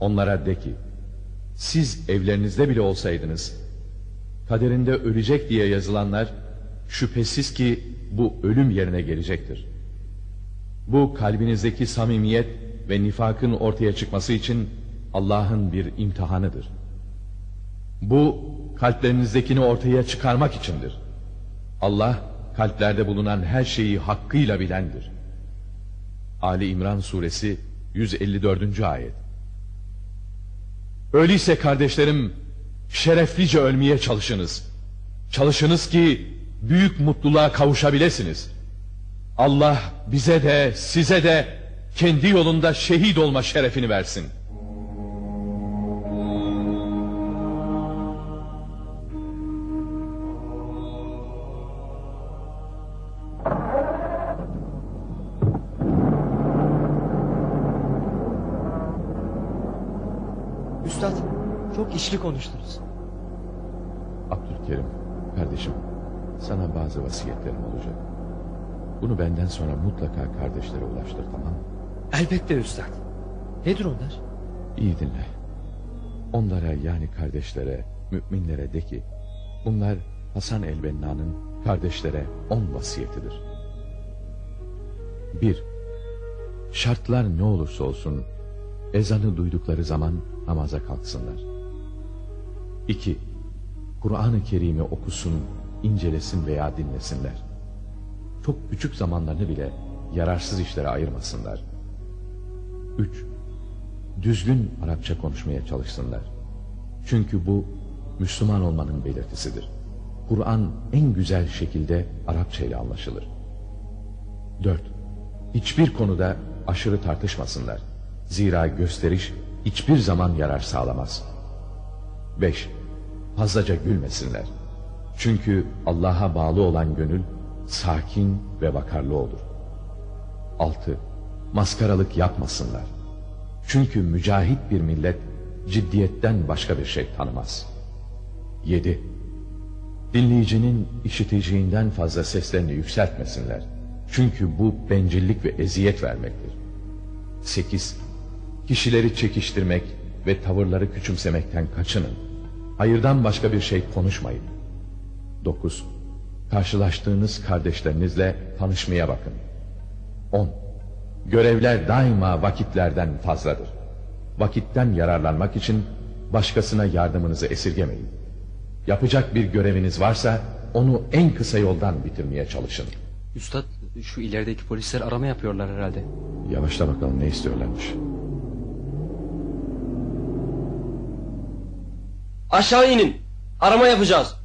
onlara de ki siz evlerinizde bile olsaydınız kaderinde ölecek diye yazılanlar şüphesiz ki bu ölüm yerine gelecektir. Bu kalbinizdeki samimiyet ve nifakın ortaya çıkması için Allah'ın bir imtihanıdır. Bu kalplerinizdekini ortaya çıkarmak içindir. Allah kalplerde bulunan her şeyi hakkıyla bilendir. Ali İmran suresi 154. ayet. Öyleyse kardeşlerim şereflice ölmeye çalışınız. Çalışınız ki büyük mutluluğa kavuşabilirsiniz. Allah bize de size de kendi yolunda şehit olma şerefini versin. Üstad çok işli konuştunuz. Abdülkerim kardeşim sana bazı vasiyetlerim olacak. Bunu benden sonra mutlaka kardeşlere ulaştır tamam mı? Elbette üstad. Nedir onlar? İyi dinle. Onlara yani kardeşlere, müminlere de ki bunlar Hasan el-Benna'nın kardeşlere on vasiyetidir. Bir, şartlar ne olursa olsun ezanı duydukları zaman namaza kalksınlar. İki, Kur'an-ı Kerim'i okusun, incelesin veya dinlesinler. Çok küçük zamanlarını bile yararsız işlere ayırmasınlar. Üç, düzgün Arapça konuşmaya çalışsınlar. Çünkü bu Müslüman olmanın belirtisidir. Kur'an en güzel şekilde Arapça ile anlaşılır. 4. Hiçbir konuda aşırı tartışmasınlar. Zira gösteriş hiçbir zaman yarar sağlamaz. 5. Fazlaca gülmesinler. Çünkü Allah'a bağlı olan gönül sakin ve vakarlı olur. 6. Maskaralık yapmasınlar. Çünkü mücahit bir millet ciddiyetten başka bir şey tanımaz. 7. Dinleyicinin işiteceğinden fazla seslerini yükseltmesinler. Çünkü bu bencillik ve eziyet vermektir. 8. Kişileri çekiştirmek ve tavırları küçümsemekten kaçının. Hayırdan başka bir şey konuşmayın. 9. Karşılaştığınız kardeşlerinizle tanışmaya bakın. 10. Görevler daima vakitlerden fazladır. Vakitten yararlanmak için başkasına yardımınızı esirgemeyin. Yapacak bir göreviniz varsa onu en kısa yoldan bitirmeye çalışın. Üstad şu ilerideki polisler arama yapıyorlar herhalde. Yavaşla bakalım ne istiyorlarmış. Aşağı inin. Arama yapacağız.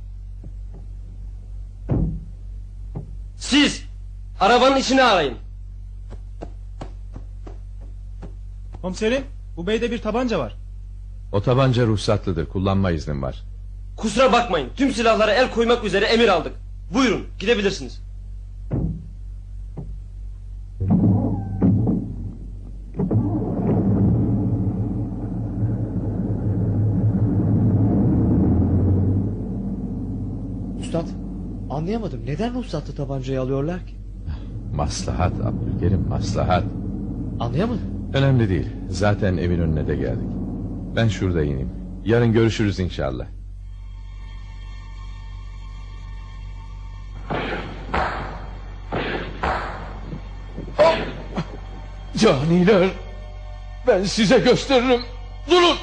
Siz arabanın içine arayın. Komiserim bu beyde bir tabanca var. O tabanca ruhsatlıdır. Kullanma iznim var. Kusura bakmayın. Tüm silahlara el koymak üzere emir aldık. Buyurun gidebilirsiniz. Üstad anlayamadım. Neden ruhsatlı tabancayı alıyorlar ki? Maslahat Abdülkerim maslahat. Anlayamadım. Önemli değil. Zaten evin önüne de geldik. Ben şurada ineyim. Yarın görüşürüz inşallah. Caniler! Ben size gösteririm. Durun!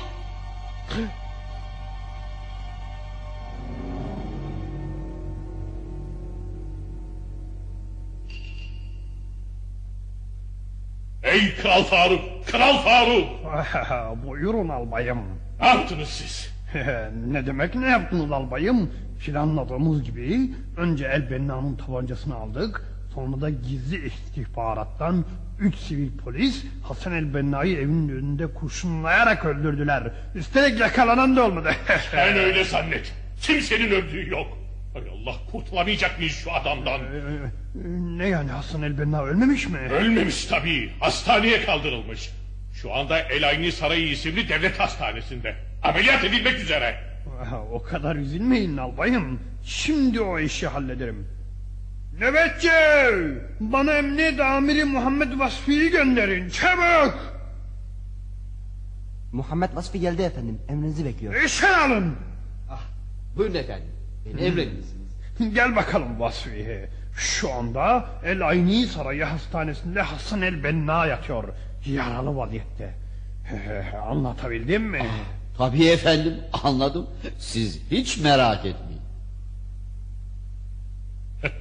Faruk! Kral Faruk! Buyurun albayım. Ne yaptınız siz? [laughs] ne demek ne yaptınız albayım? Planladığımız gibi önce El Benna'nın tabancasını aldık. Sonra da gizli istihbarattan üç sivil polis Hasan El Benna'yı evinin önünde kurşunlayarak öldürdüler. Üstelik yakalanan da olmadı. [laughs] Sen öyle zannet. Kimsenin öldüğü yok. Hay Allah kurtulamayacak mıyız şu adamdan? ne yani Hasan El Benna ölmemiş mi? Ölmemiş tabii. Hastaneye kaldırılmış. Şu anda El Ayni Sarayı isimli devlet hastanesinde. Ameliyat edilmek üzere. O kadar üzülmeyin albayım. Şimdi o işi hallederim. Nöbetçi! Bana emniyet amiri Muhammed Vasfi'yi gönderin çabuk! Muhammed Vasfi geldi efendim. Emrinizi bekliyor. İşe alın! Buyurun efendim. Beni emrediniz. Gel bakalım Vasfi. Şu anda El Ayni Sarayı Hastanesi'nde Hasan El Benna yatıyor. Yaralı vaziyette. [laughs] Anlatabildim mi? Tabii efendim anladım. Siz hiç merak etmeyin. [laughs]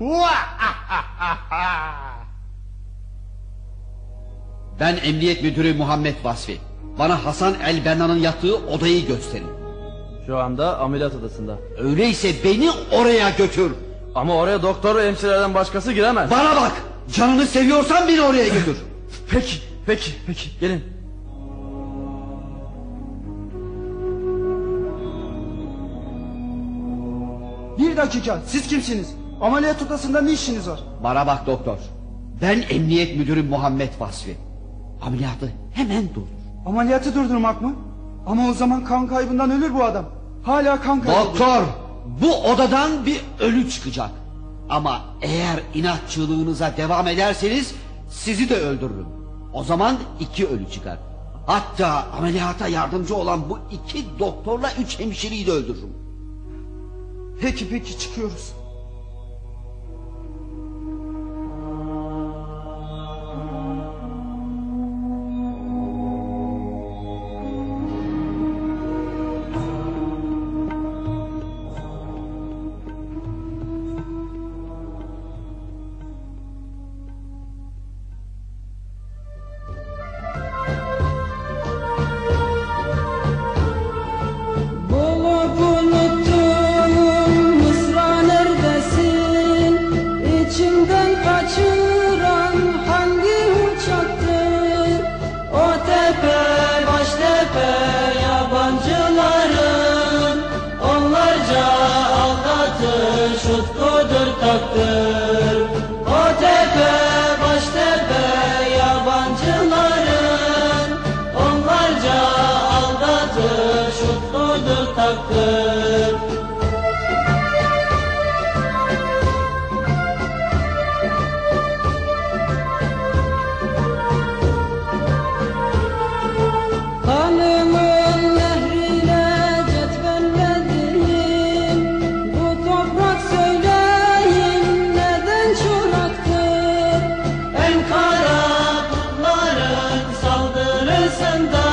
[laughs] Ben emniyet müdürü Muhammed Vasfi. Bana Hasan El Benna'nın yattığı odayı gösterin. Şu anda ameliyat odasında. Öyleyse beni oraya götür. Ama oraya doktor ve hemşirelerden başkası giremez. Bana bak. Canını seviyorsan beni oraya götür. [laughs] peki, peki, peki. Gelin. Bir dakika siz kimsiniz? Ameliyat odasında ne işiniz var? Bana bak doktor. Ben emniyet müdürü Muhammed Vasfi. Ameliyatı hemen dur. Ameliyatı durdurmak mı? Ama o zaman kan kaybından ölür bu adam. Hala kan kaybı. Doktor bu odadan bir ölü çıkacak. Ama eğer inatçılığınıza devam ederseniz sizi de öldürürüm. O zaman iki ölü çıkar. Hatta ameliyata yardımcı olan bu iki doktorla üç hemşireyi de öldürürüm. Peki peki çıkıyoruz. senden